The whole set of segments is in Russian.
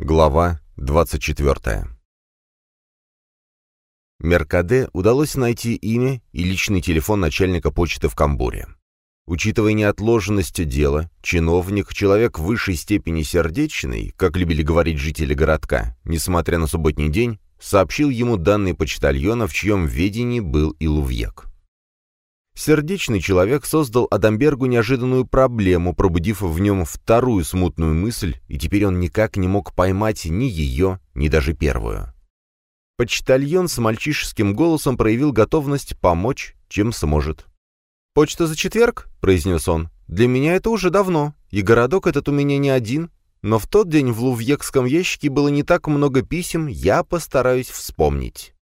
Глава 24. Меркаде удалось найти имя и личный телефон начальника почты в Камбуре. Учитывая неотложенность дела, чиновник, человек высшей степени сердечный, как любили говорить жители городка, несмотря на субботний день, сообщил ему данные почтальона, в чьем ведении был и Лувьек. Сердечный человек создал Адамбергу неожиданную проблему, пробудив в нем вторую смутную мысль, и теперь он никак не мог поймать ни ее, ни даже первую. Почтальон с мальчишеским голосом проявил готовность помочь, чем сможет. «Почта за четверг?» — произнес он. «Для меня это уже давно, и городок этот у меня не один, но в тот день в Лувьекском ящике было не так много писем, я постараюсь вспомнить».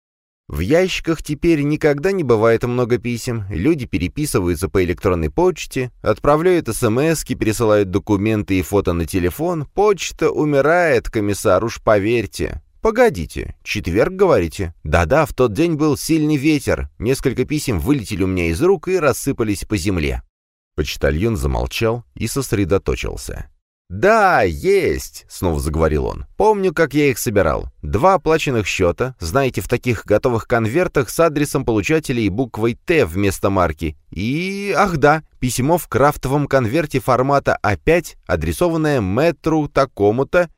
В ящиках теперь никогда не бывает много писем, люди переписываются по электронной почте, отправляют смс пересылают документы и фото на телефон, почта умирает, комиссар, уж поверьте. «Погодите, четверг, говорите?» «Да-да, в тот день был сильный ветер. Несколько писем вылетели у меня из рук и рассыпались по земле». Почтальон замолчал и сосредоточился. «Да, есть!» — снова заговорил он. «Помню, как я их собирал. Два оплаченных счета, знаете, в таких готовых конвертах с адресом получателя и буквой «Т» вместо марки. И, ах да, письмо в крафтовом конверте формата А5, адресованное мэтру такому-то,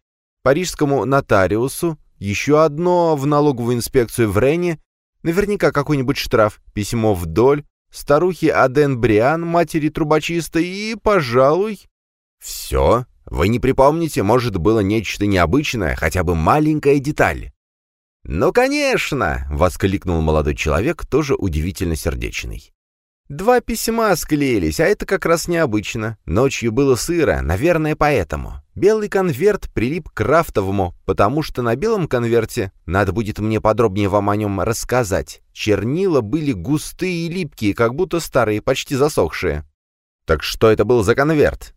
парижскому нотариусу, еще одно в налоговую инспекцию в Рене, наверняка какой-нибудь штраф, письмо вдоль, старухе Аден Бриан, матери трубочиста и, пожалуй... «Все?» Вы не припомните, может, было нечто необычное, хотя бы маленькая деталь?» «Ну, конечно!» — воскликнул молодой человек, тоже удивительно сердечный. «Два письма склеились, а это как раз необычно. Ночью было сыро, наверное, поэтому. Белый конверт прилип к крафтовому, потому что на белом конверте, надо будет мне подробнее вам о нем рассказать, чернила были густые и липкие, как будто старые, почти засохшие». «Так что это был за конверт?»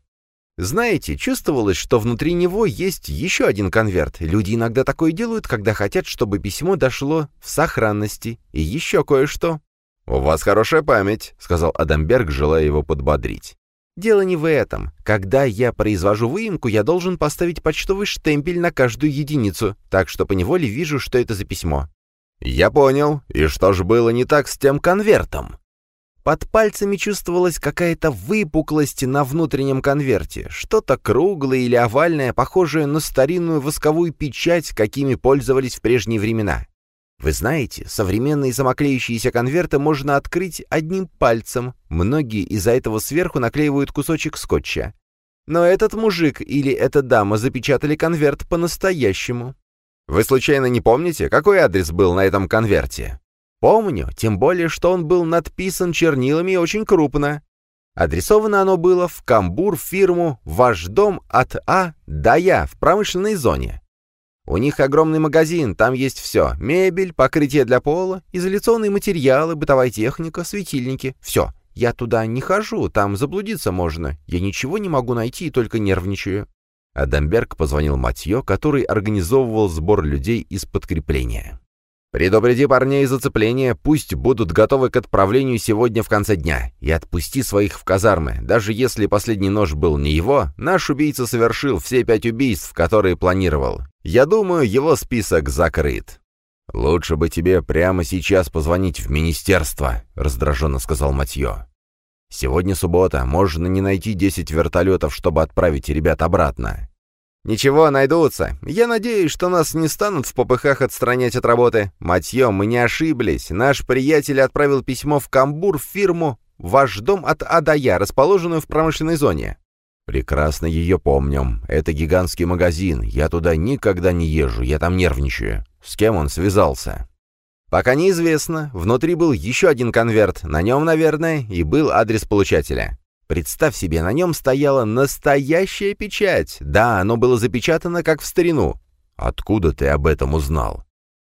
Знаете, чувствовалось, что внутри него есть еще один конверт. Люди иногда такое делают, когда хотят, чтобы письмо дошло в сохранности. И еще кое-что. «У вас хорошая память», — сказал Адамберг, желая его подбодрить. «Дело не в этом. Когда я произвожу выемку, я должен поставить почтовый штемпель на каждую единицу, так что поневоле вижу, что это за письмо». «Я понял. И что же было не так с тем конвертом?» Под пальцами чувствовалась какая-то выпуклость на внутреннем конверте, что-то круглое или овальное, похожее на старинную восковую печать, какими пользовались в прежние времена. Вы знаете, современные самоклеющиеся конверты можно открыть одним пальцем, многие из-за этого сверху наклеивают кусочек скотча. Но этот мужик или эта дама запечатали конверт по-настоящему. Вы случайно не помните, какой адрес был на этом конверте? Помню, тем более, что он был надписан чернилами очень крупно. Адресовано оно было в Камбур фирму «Ваш дом от А до Я» в промышленной зоне. У них огромный магазин, там есть все. Мебель, покрытие для пола, изоляционные материалы, бытовая техника, светильники. Все. Я туда не хожу, там заблудиться можно. Я ничего не могу найти, только нервничаю. Адамберг позвонил Матье, который организовывал сбор людей из подкрепления. Предупреди парней зацепления, пусть будут готовы к отправлению сегодня в конце дня, и отпусти своих в казармы. Даже если последний нож был не его, наш убийца совершил все пять убийств, которые планировал. Я думаю, его список закрыт». «Лучше бы тебе прямо сейчас позвонить в министерство», — раздраженно сказал Матье. «Сегодня суббота, можно не найти десять вертолетов, чтобы отправить ребят обратно. «Ничего, найдутся. Я надеюсь, что нас не станут в попыхах отстранять от работы. Матье, мы не ошиблись. Наш приятель отправил письмо в Камбур в фирму «Ваш дом от Адая», расположенную в промышленной зоне». «Прекрасно ее помним. Это гигантский магазин. Я туда никогда не езжу, я там нервничаю. С кем он связался?» «Пока неизвестно. Внутри был еще один конверт. На нем, наверное, и был адрес получателя. Представь себе, на нем стояла настоящая печать. Да, оно было запечатано, как в старину. Откуда ты об этом узнал?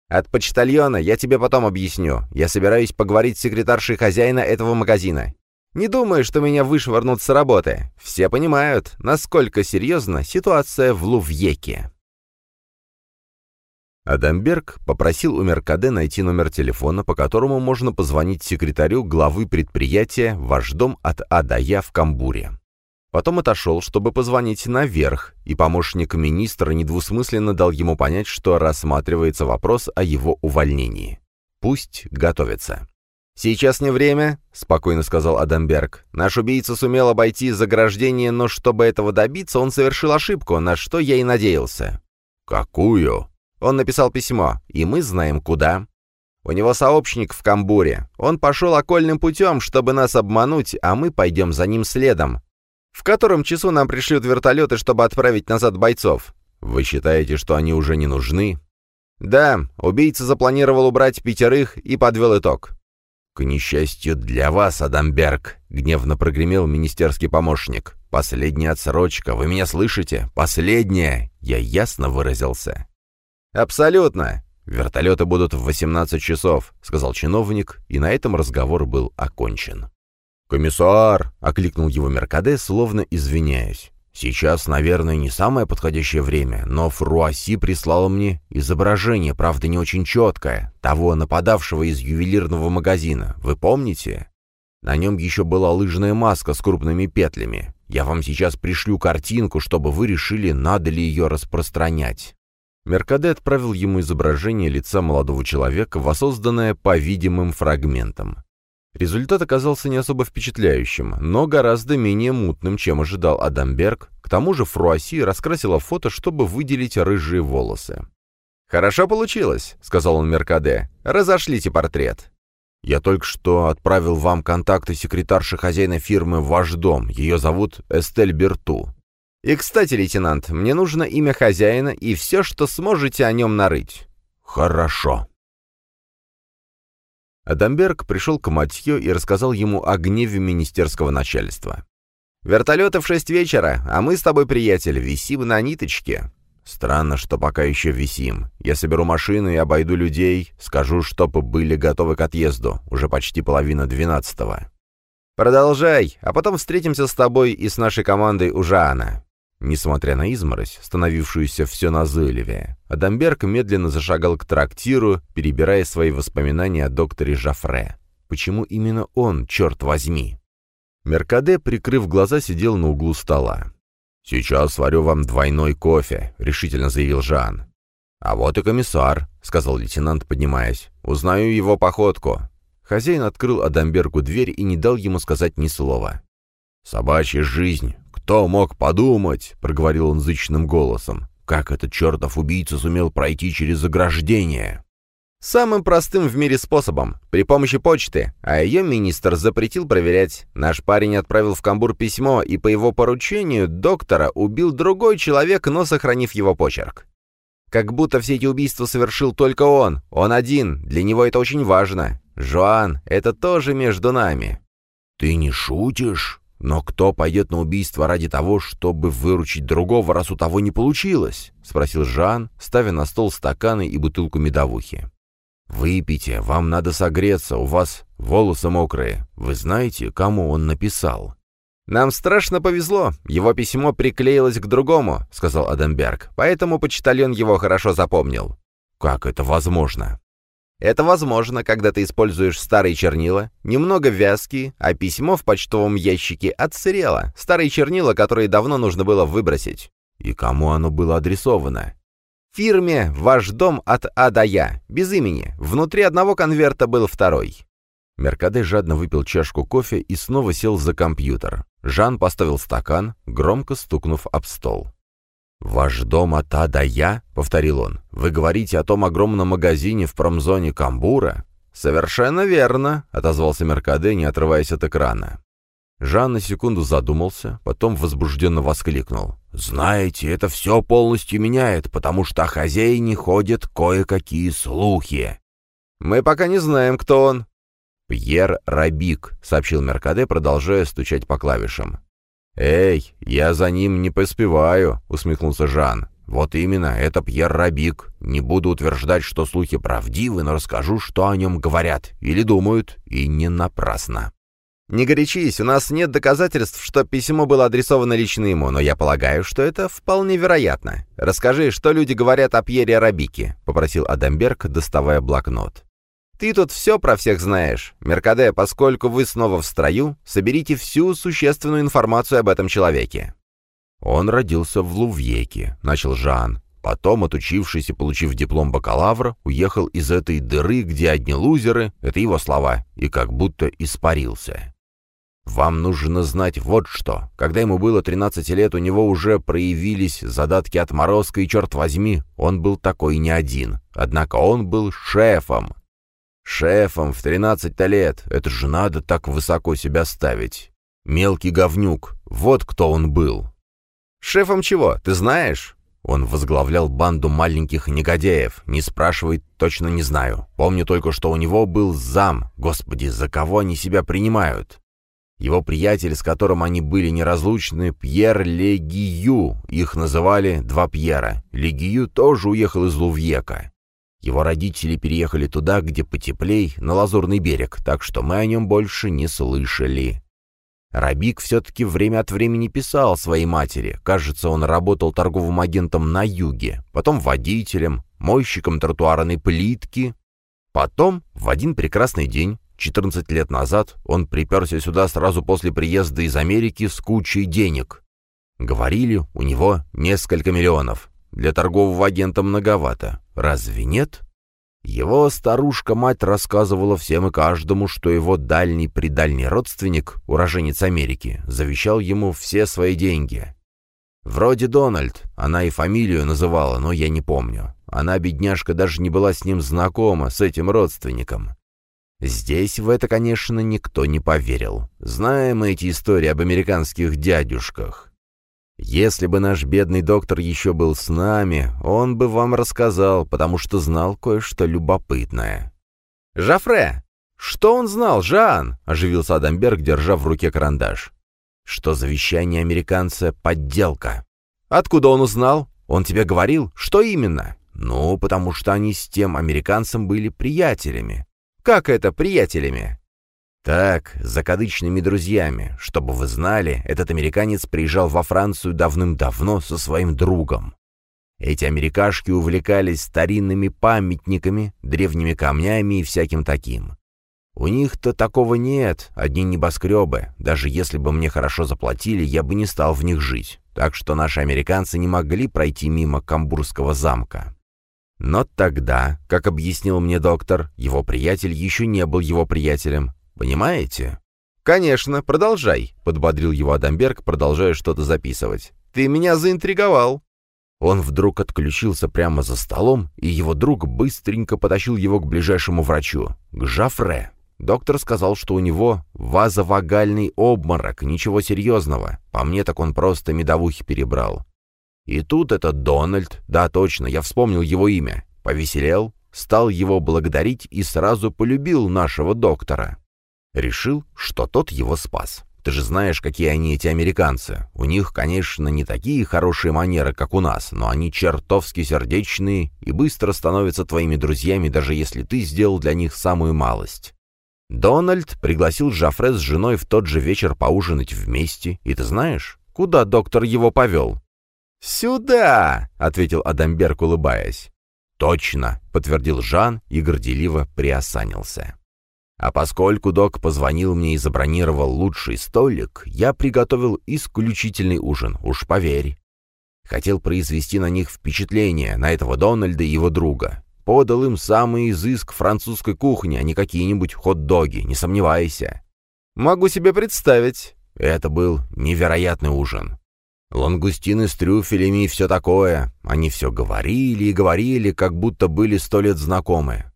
От почтальона, я тебе потом объясню. Я собираюсь поговорить с секретаршей хозяина этого магазина. Не думаю, что меня вышвырнут с работы. Все понимают, насколько серьезна ситуация в Лувьеке. Адамберг попросил у Меркаде найти номер телефона, по которому можно позвонить секретарю главы предприятия «Ваш дом от А до Я» в Камбуре. Потом отошел, чтобы позвонить наверх, и помощник министра недвусмысленно дал ему понять, что рассматривается вопрос о его увольнении. Пусть готовится. «Сейчас не время», — спокойно сказал Адамберг. «Наш убийца сумел обойти заграждение, но чтобы этого добиться, он совершил ошибку, на что я и надеялся». «Какую?» Он написал письмо, и мы знаем, куда. У него сообщник в Камбуре. Он пошел окольным путем, чтобы нас обмануть, а мы пойдем за ним следом. В котором часу нам пришлют вертолеты, чтобы отправить назад бойцов? Вы считаете, что они уже не нужны? Да, убийца запланировал убрать пятерых и подвел итог. «К несчастью для вас, Адамберг», — гневно прогремел министерский помощник. «Последняя отсрочка, вы меня слышите? Последняя!» Я ясно выразился. «Абсолютно. Вертолеты будут в 18 часов», — сказал чиновник, и на этом разговор был окончен. «Комиссар!» — окликнул его Меркаде, словно извиняясь. «Сейчас, наверное, не самое подходящее время, но Фруаси прислала мне изображение, правда, не очень четкое, того нападавшего из ювелирного магазина. Вы помните? На нем еще была лыжная маска с крупными петлями. Я вам сейчас пришлю картинку, чтобы вы решили, надо ли ее распространять». Меркаде отправил ему изображение лица молодого человека, воссозданное по видимым фрагментам. Результат оказался не особо впечатляющим, но гораздо менее мутным, чем ожидал Адамберг. К тому же Фруасси раскрасила фото, чтобы выделить рыжие волосы. «Хорошо получилось», — сказал он Меркаде. «Разошлите портрет». «Я только что отправил вам контакты секретарши хозяина фирмы «Ваш дом». Ее зовут Эстель Берту». «И, кстати, лейтенант, мне нужно имя хозяина и все, что сможете о нем нарыть». «Хорошо». Адамберг пришел к Матье и рассказал ему о гневе министерского начальства. «Вертолеты в шесть вечера, а мы с тобой, приятель, висим на ниточке». «Странно, что пока еще висим. Я соберу машину и обойду людей, скажу, чтобы были готовы к отъезду. Уже почти половина двенадцатого». «Продолжай, а потом встретимся с тобой и с нашей командой у Жаана». Несмотря на изморозь, становившуюся все назойливее, Адамберг медленно зашагал к трактиру, перебирая свои воспоминания о докторе Жафре. Почему именно он, черт возьми? Меркаде, прикрыв глаза, сидел на углу стола. «Сейчас сварю вам двойной кофе», — решительно заявил Жан. «А вот и комиссар», — сказал лейтенант, поднимаясь. «Узнаю его походку». Хозяин открыл Адамбергу дверь и не дал ему сказать ни слова. «Собачья жизнь. «Кто мог подумать?» — проговорил он зычным голосом. «Как этот чертов убийца сумел пройти через заграждение?» «Самым простым в мире способом, при помощи почты, а ее министр запретил проверять. Наш парень отправил в Камбур письмо, и по его поручению доктора убил другой человек, но сохранив его почерк. Как будто все эти убийства совершил только он, он один, для него это очень важно. Жоан, это тоже между нами». «Ты не шутишь?» «Но кто пойдет на убийство ради того, чтобы выручить другого, раз у того не получилось?» — спросил Жан, ставя на стол стаканы и бутылку медовухи. «Выпейте, вам надо согреться, у вас волосы мокрые. Вы знаете, кому он написал?» «Нам страшно повезло. Его письмо приклеилось к другому», — сказал Адамберг. «Поэтому почтальон его хорошо запомнил». «Как это возможно?» Это возможно, когда ты используешь старые чернила, немного вязкие, а письмо в почтовом ящике отсырело, старые чернила, которые давно нужно было выбросить. И кому оно было адресовано? Фирме «Ваш дом» от А до Я, без имени. Внутри одного конверта был второй. Меркаде жадно выпил чашку кофе и снова сел за компьютер. Жан поставил стакан, громко стукнув об стол. «Ваш дом от А до Я?» — повторил он. «Вы говорите о том огромном магазине в промзоне Камбура?» «Совершенно верно», — отозвался Меркаде, не отрываясь от экрана. Жан на секунду задумался, потом возбужденно воскликнул. «Знаете, это все полностью меняет, потому что о хозяине ходят кое-какие слухи». «Мы пока не знаем, кто он». «Пьер Рабик», — сообщил Меркаде, продолжая стучать по клавишам. «Эй, я за ним не поспеваю», — усмехнулся Жан. «Вот именно, это Пьер Рабик. Не буду утверждать, что слухи правдивы, но расскажу, что о нем говорят или думают, и не напрасно». «Не горячись, у нас нет доказательств, что письмо было адресовано лично ему, но я полагаю, что это вполне вероятно. Расскажи, что люди говорят о Пьере Рабике», — попросил Адамберг, доставая блокнот. Ты тут все про всех знаешь. Меркаде, поскольку вы снова в строю, соберите всю существенную информацию об этом человеке». «Он родился в Лувьеке», — начал Жан. Потом, отучившись и получив диплом бакалавра, уехал из этой дыры, где одни лузеры, это его слова, и как будто испарился. Вам нужно знать вот что. Когда ему было 13 лет, у него уже проявились задатки отморозка, и, черт возьми, он был такой не один. Однако он был шефом. Шефом в 13 лет. Это же надо так высоко себя ставить. Мелкий говнюк. Вот кто он был. «Шефом чего, ты знаешь?» Он возглавлял банду маленьких негодяев. Не спрашивай, точно не знаю. Помню только, что у него был зам. Господи, за кого они себя принимают? Его приятель, с которым они были неразлучны, Пьер Легию. Их называли «Два Пьера». Легию тоже уехал из Лувьека. Его родители переехали туда, где потеплей, на Лазурный берег, так что мы о нем больше не слышали. Рабик все-таки время от времени писал своей матери. Кажется, он работал торговым агентом на юге, потом водителем, мойщиком тротуарной плитки. Потом, в один прекрасный день, 14 лет назад, он приперся сюда сразу после приезда из Америки с кучей денег. Говорили, у него несколько миллионов. Для торгового агента многовато. Разве нет? Его старушка-мать рассказывала всем и каждому, что его дальний-предальний родственник, уроженец Америки, завещал ему все свои деньги. Вроде Дональд, она и фамилию называла, но я не помню. Она, бедняжка, даже не была с ним знакома, с этим родственником. Здесь в это, конечно, никто не поверил. Знаем мы эти истории об американских дядюшках. Если бы наш бедный доктор еще был с нами, он бы вам рассказал, потому что знал кое-что любопытное. «Жафре! Что он знал, Жан?» — оживился Адамберг, держа в руке карандаш. «Что завещание американца — подделка». «Откуда он узнал? Он тебе говорил? Что именно?» «Ну, потому что они с тем американцем были приятелями». «Как это приятелями?» Так, закадычными друзьями. Чтобы вы знали, этот американец приезжал во Францию давным-давно со своим другом. Эти америкашки увлекались старинными памятниками, древними камнями и всяким таким. У них-то такого нет, одни небоскребы. Даже если бы мне хорошо заплатили, я бы не стал в них жить. Так что наши американцы не могли пройти мимо Камбурского замка. Но тогда, как объяснил мне доктор, его приятель еще не был его приятелем, Понимаете?» «Конечно, продолжай», — подбодрил его Адамберг, продолжая что-то записывать. «Ты меня заинтриговал». Он вдруг отключился прямо за столом, и его друг быстренько потащил его к ближайшему врачу, к Жафре. Доктор сказал, что у него вазовагальный обморок, ничего серьезного. По мне так он просто медовухи перебрал. И тут этот Дональд, да точно, я вспомнил его имя, повеселел, стал его благодарить и сразу полюбил нашего доктора. Решил, что тот его спас. Ты же знаешь, какие они эти американцы. У них, конечно, не такие хорошие манеры, как у нас, но они чертовски сердечные и быстро становятся твоими друзьями, даже если ты сделал для них самую малость. Дональд пригласил Жафре с женой в тот же вечер поужинать вместе, и ты знаешь, куда доктор его повел? «Сюда!» — ответил Адамберг, улыбаясь. «Точно!» — подтвердил Жан и горделиво приосанился. А поскольку док позвонил мне и забронировал лучший столик, я приготовил исключительный ужин, уж поверь. Хотел произвести на них впечатление, на этого Дональда и его друга. Подал им самый изыск французской кухни, а не какие-нибудь хот-доги, не сомневайся. Могу себе представить. Это был невероятный ужин. Лангустины с трюфелями и все такое. Они все говорили и говорили, как будто были сто лет знакомы.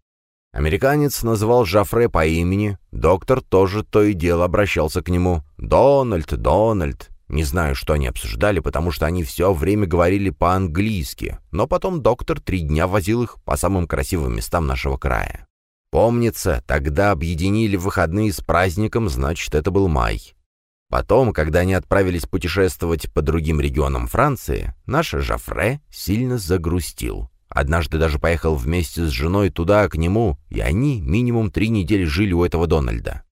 Американец называл Жафре по имени, доктор тоже то и дело обращался к нему. «Дональд, Дональд». Не знаю, что они обсуждали, потому что они все время говорили по-английски, но потом доктор три дня возил их по самым красивым местам нашего края. Помнится, тогда объединили выходные с праздником, значит, это был май. Потом, когда они отправились путешествовать по другим регионам Франции, наш Жафре сильно загрустил. Однажды даже поехал вместе с женой туда, к нему, и они минимум три недели жили у этого Дональда.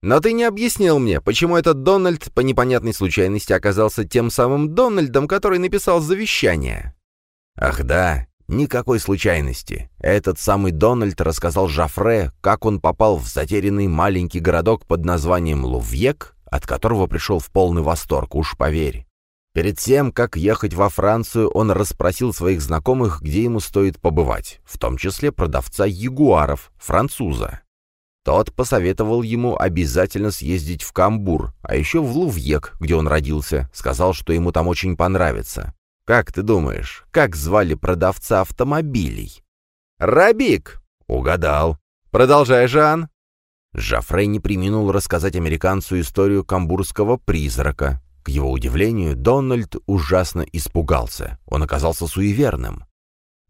Но ты не объяснил мне, почему этот Дональд по непонятной случайности оказался тем самым Дональдом, который написал завещание. Ах да, Никакой случайности. Этот самый Дональд рассказал Жафре, как он попал в затерянный маленький городок под названием Лувьек, от которого пришел в полный восторг, уж поверь. Перед тем, как ехать во Францию, он расспросил своих знакомых, где ему стоит побывать, в том числе продавца ягуаров, француза. Тот посоветовал ему обязательно съездить в Камбур, а еще в Лувьек, где он родился, сказал, что ему там очень понравится. Как ты думаешь, как звали продавца автомобилей? Рабик! Угадал. Продолжай, Жан. Жафрей не приминул рассказать американцу историю камбурского призрака. К его удивлению, Дональд ужасно испугался. Он оказался суеверным.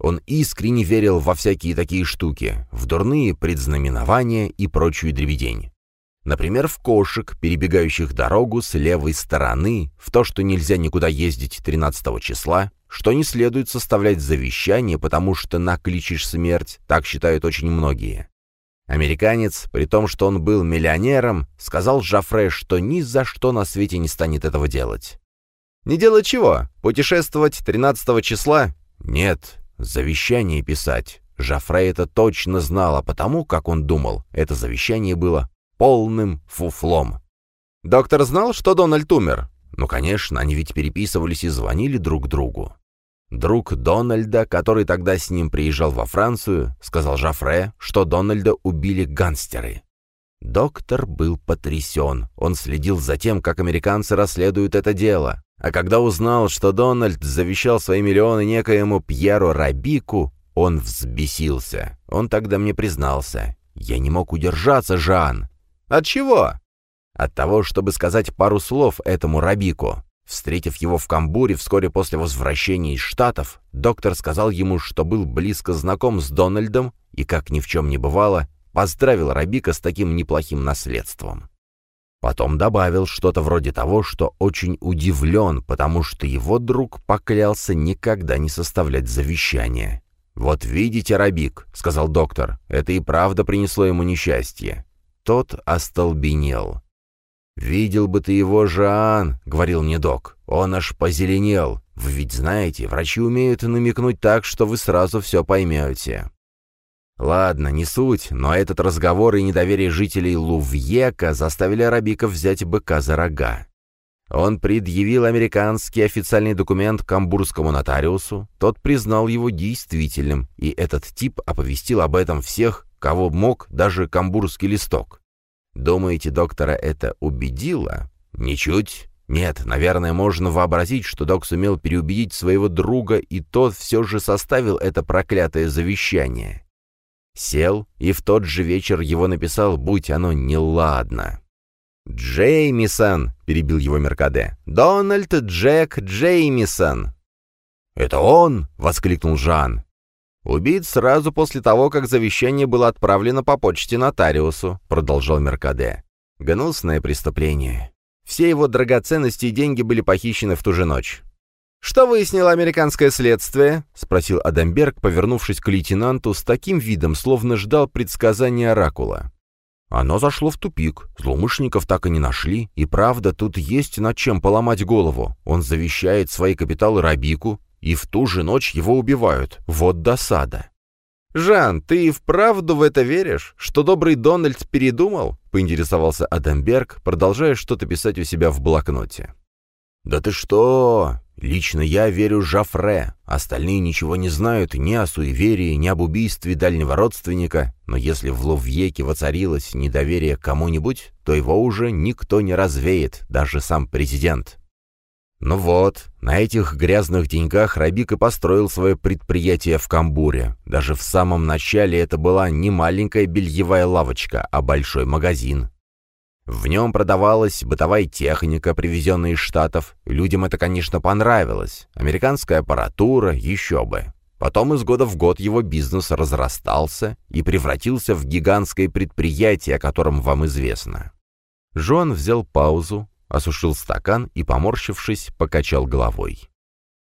Он искренне верил во всякие такие штуки, в дурные предзнаменования и прочую дребедень. Например, в кошек, перебегающих дорогу с левой стороны, в то, что нельзя никуда ездить 13 числа, что не следует составлять завещание, потому что накличешь смерть, так считают очень многие. Американец, при том, что он был миллионером, сказал Жафре, что ни за что на свете не станет этого делать. «Не делать чего? Путешествовать 13 числа?» «Нет, завещание писать». Жафре это точно знал, а потому, как он думал, это завещание было полным фуфлом. Доктор знал, что Дональд умер? Ну, конечно, они ведь переписывались и звонили друг другу. Друг Дональда, который тогда с ним приезжал во Францию, сказал Жафре, что Дональда убили гангстеры. Доктор был потрясен. Он следил за тем, как американцы расследуют это дело. А когда узнал, что Дональд завещал свои миллионы некоему Пьеру Рабику, он взбесился. Он тогда мне признался. «Я не мог удержаться, Жан. От чего? От того, чтобы сказать пару слов этому Рабику. Встретив его в Камбуре вскоре после возвращения из Штатов, доктор сказал ему, что был близко знаком с Дональдом и, как ни в чем не бывало, поздравил Рабика с таким неплохим наследством. Потом добавил что-то вроде того, что очень удивлен, потому что его друг поклялся никогда не составлять завещание. «Вот видите, Рабик», — сказал доктор, — «это и правда принесло ему несчастье. Тот остолбенел. «Видел бы ты его, Жан», — говорил мне док. «Он аж позеленел. Вы ведь знаете, врачи умеют намекнуть так, что вы сразу все поймете». Ладно, не суть, но этот разговор и недоверие жителей Лувьека заставили арабиков взять быка за рога. Он предъявил американский официальный документ камбурскому нотариусу, тот признал его действительным, и этот тип оповестил об этом всех, кого мог даже камбурский листок. Думаете, доктора это убедило? Ничуть. Нет, наверное, можно вообразить, что док сумел переубедить своего друга, и тот все же составил это проклятое завещание. Сел, и в тот же вечер его написал, будь оно неладно. «Джеймисон!» — перебил его Меркаде. «Дональд Джек Джеймисон!» «Это он!» — воскликнул Жан. «Убит сразу после того, как завещание было отправлено по почте нотариусу», — продолжал Меркаде. «Гнусное преступление. Все его драгоценности и деньги были похищены в ту же ночь». «Что выяснило американское следствие?» — спросил Адамберг, повернувшись к лейтенанту с таким видом, словно ждал предсказания оракула. Оно зашло в тупик. Злоумышленников так и не нашли. И правда, тут есть над чем поломать голову. Он завещает свои капиталы Рабику, и в ту же ночь его убивают. Вот досада. «Жан, ты и вправду в это веришь? Что добрый Дональд передумал?» — поинтересовался Адамберг, продолжая что-то писать у себя в блокноте. «Да ты что? Лично я верю Жафре. Остальные ничего не знают ни о суеверии, ни об убийстве дальнего родственника, но если в Лувьеке воцарилось недоверие к кому-нибудь, то его уже никто не развеет, даже сам президент. Ну вот, на этих грязных деньгах Рабик и построил свое предприятие в Камбуре. Даже в самом начале это была не маленькая бельевая лавочка, а большой магазин. В нем продавалась бытовая техника, привезенная из Штатов. Людям это, конечно, понравилось. Американская аппаратура, еще бы. Потом из года в год его бизнес разрастался и превратился в гигантское предприятие, о котором вам известно. Жон взял паузу, осушил стакан и, поморщившись, покачал головой.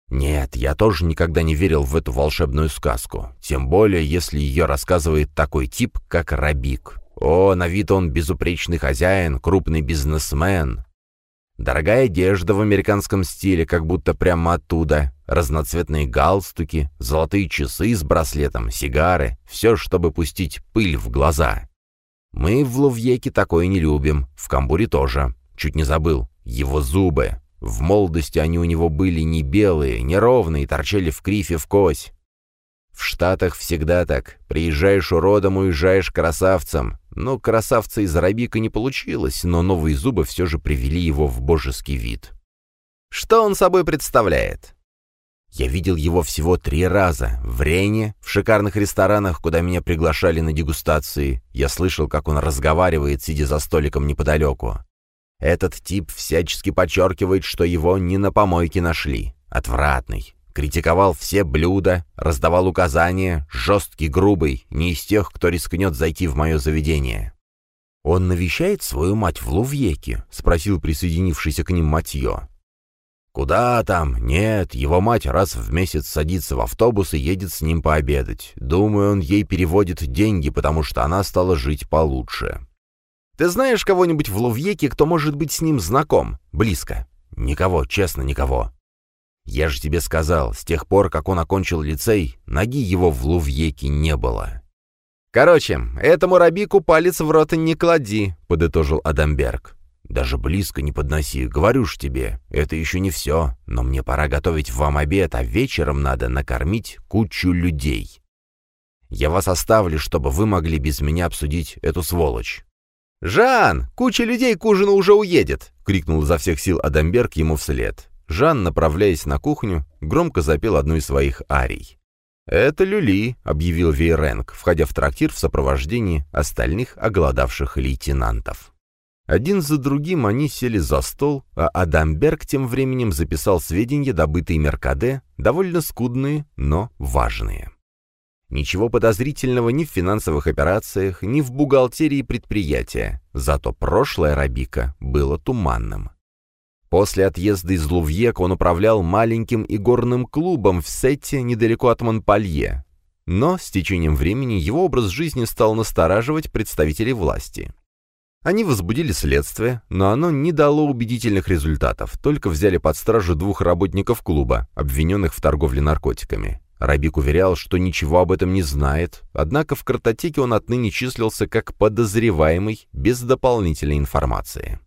«Нет, я тоже никогда не верил в эту волшебную сказку, тем более, если ее рассказывает такой тип, как Рабик. О, на вид он безупречный хозяин, крупный бизнесмен. Дорогая одежда в американском стиле, как будто прямо оттуда. Разноцветные галстуки, золотые часы с браслетом, сигары. Все, чтобы пустить пыль в глаза. Мы в Лувьеке такое не любим. В Камбуре тоже. Чуть не забыл. Его зубы. В молодости они у него были не белые, не ровные, торчали в крифе в кось. В Штатах всегда так. Приезжаешь уродом, уезжаешь красавцем. Но красавца из Рабика не получилось, но новые зубы все же привели его в божеский вид. Что он собой представляет? Я видел его всего три раза. В Рене, в шикарных ресторанах, куда меня приглашали на дегустации. Я слышал, как он разговаривает, сидя за столиком неподалеку. Этот тип всячески подчеркивает, что его не на помойке нашли. Отвратный. Критиковал все блюда, раздавал указания, жесткий, грубый, не из тех, кто рискнет зайти в мое заведение. «Он навещает свою мать в Лувьеке?» — спросил присоединившийся к ним Матье. «Куда там? Нет, его мать раз в месяц садится в автобус и едет с ним пообедать. Думаю, он ей переводит деньги, потому что она стала жить получше». «Ты знаешь кого-нибудь в Лувьеке, кто может быть с ним знаком? Близко?» «Никого, честно, никого. Я же тебе сказал, с тех пор, как он окончил лицей, ноги его в Лувьеке не было. «Короче, этому Рабику палец в рот не клади», — подытожил Адамберг. «Даже близко не подноси, говорю ж тебе, это еще не все, но мне пора готовить вам обед, а вечером надо накормить кучу людей. Я вас оставлю, чтобы вы могли без меня обсудить эту сволочь». «Жан, куча людей к ужину уже уедет!» — крикнул изо всех сил Адамберг ему вслед. Жан, направляясь на кухню, громко запел одну из своих арий. «Это Люли», — объявил Вейренг, входя в трактир в сопровождении остальных оголодавших лейтенантов. Один за другим они сели за стол, а Адамберг тем временем записал сведения, добытые Меркаде, довольно скудные, но важные. Ничего подозрительного ни в финансовых операциях, ни в бухгалтерии предприятия, зато прошлое Рабика было туманным. После отъезда из Лувьек он управлял маленьким игорным клубом в Сетте недалеко от Монпалье. Но с течением времени его образ жизни стал настораживать представителей власти. Они возбудили следствие, но оно не дало убедительных результатов, только взяли под стражу двух работников клуба, обвиненных в торговле наркотиками. Рабик уверял, что ничего об этом не знает, однако в картотеке он отныне числился как подозреваемый без дополнительной информации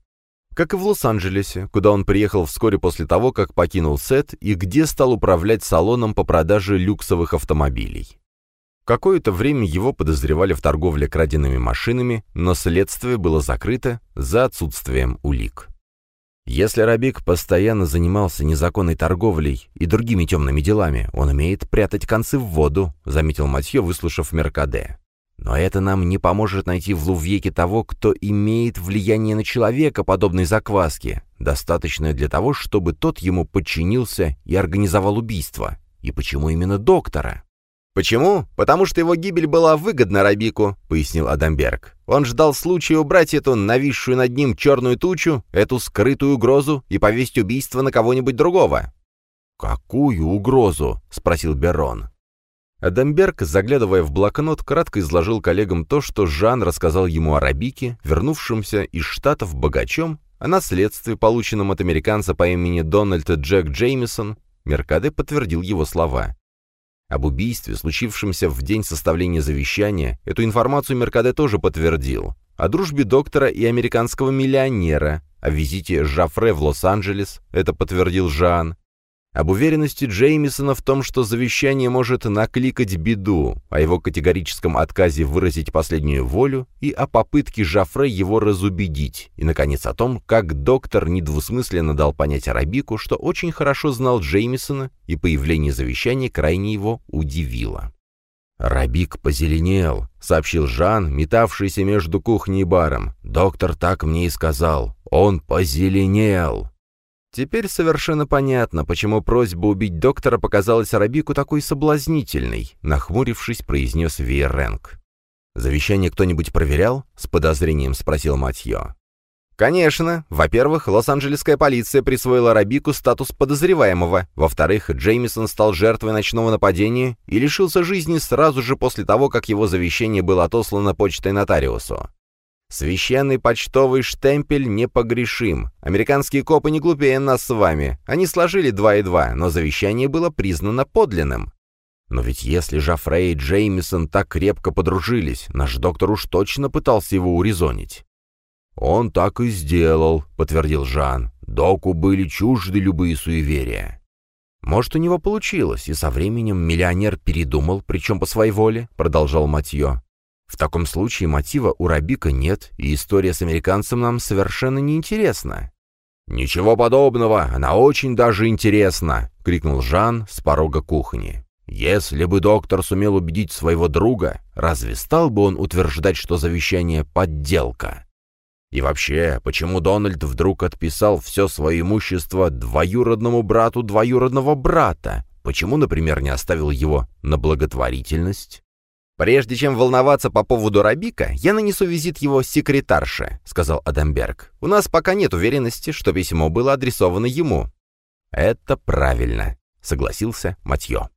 как и в Лос-Анджелесе, куда он приехал вскоре после того, как покинул Сет и где стал управлять салоном по продаже люксовых автомобилей. Какое-то время его подозревали в торговле краденными машинами, но следствие было закрыто за отсутствием улик. Если Рабик постоянно занимался незаконной торговлей и другими темными делами, он умеет прятать концы в воду, заметил Матье, выслушав Меркаде. Но это нам не поможет найти в Лувьеке того, кто имеет влияние на человека, подобной закваске, достаточное для того, чтобы тот ему подчинился и организовал убийство. И почему именно доктора? «Почему? Потому что его гибель была выгодна Рабику», — пояснил Адамберг. «Он ждал случая убрать эту нависшую над ним черную тучу, эту скрытую угрозу и повесить убийство на кого-нибудь другого». «Какую угрозу?» — спросил Берон. Адамберг, заглядывая в блокнот, кратко изложил коллегам то, что Жан рассказал ему о Рабике, вернувшемся из Штатов богачом, о наследстве, полученном от американца по имени Дональд Джек Джеймисон. Меркаде подтвердил его слова. Об убийстве, случившемся в день составления завещания, эту информацию Меркаде тоже подтвердил. О дружбе доктора и американского миллионера, о визите Жафре в Лос-Анджелес, это подтвердил Жан, об уверенности Джеймисона в том, что завещание может накликать беду, о его категорическом отказе выразить последнюю волю и о попытке Жафре его разубедить, и, наконец, о том, как доктор недвусмысленно дал понять Арабику, что очень хорошо знал Джеймисона, и появление завещания крайне его удивило. «Рабик позеленел», — сообщил Жан, метавшийся между кухней и баром. «Доктор так мне и сказал. Он позеленел». Теперь совершенно понятно, почему просьба убить доктора показалась Арабику такой соблазнительной, нахмурившись, произнес Виеренг. «Завещание кто-нибудь проверял?» — с подозрением спросил Матье. «Конечно. Во-первых, Лос-Анджелесская полиция присвоила Рабику статус подозреваемого. Во-вторых, Джеймисон стал жертвой ночного нападения и лишился жизни сразу же после того, как его завещание было отослано почтой нотариусу. Священный почтовый штемпель непогрешим. Американские копы не глупее нас с вами. Они сложили два и два, но завещание было признано подлинным. Но ведь если Жафрей и Джеймисон так крепко подружились, наш доктор уж точно пытался его урезонить. «Он так и сделал», — подтвердил Жан. «Доку были чужды любые суеверия». «Может, у него получилось, и со временем миллионер передумал, причем по своей воле», — продолжал Матье. В таком случае мотива у Рабика нет, и история с американцем нам совершенно не интересна. «Ничего подобного, она очень даже интересна!» — крикнул Жан с порога кухни. «Если бы доктор сумел убедить своего друга, разве стал бы он утверждать, что завещание — подделка?» И вообще, почему Дональд вдруг отписал все свое имущество двоюродному брату двоюродного брата? Почему, например, не оставил его на благотворительность? «Прежде чем волноваться по поводу Рабика, я нанесу визит его секретарше», — сказал Адамберг. «У нас пока нет уверенности, что письмо было адресовано ему». «Это правильно», — согласился Матье.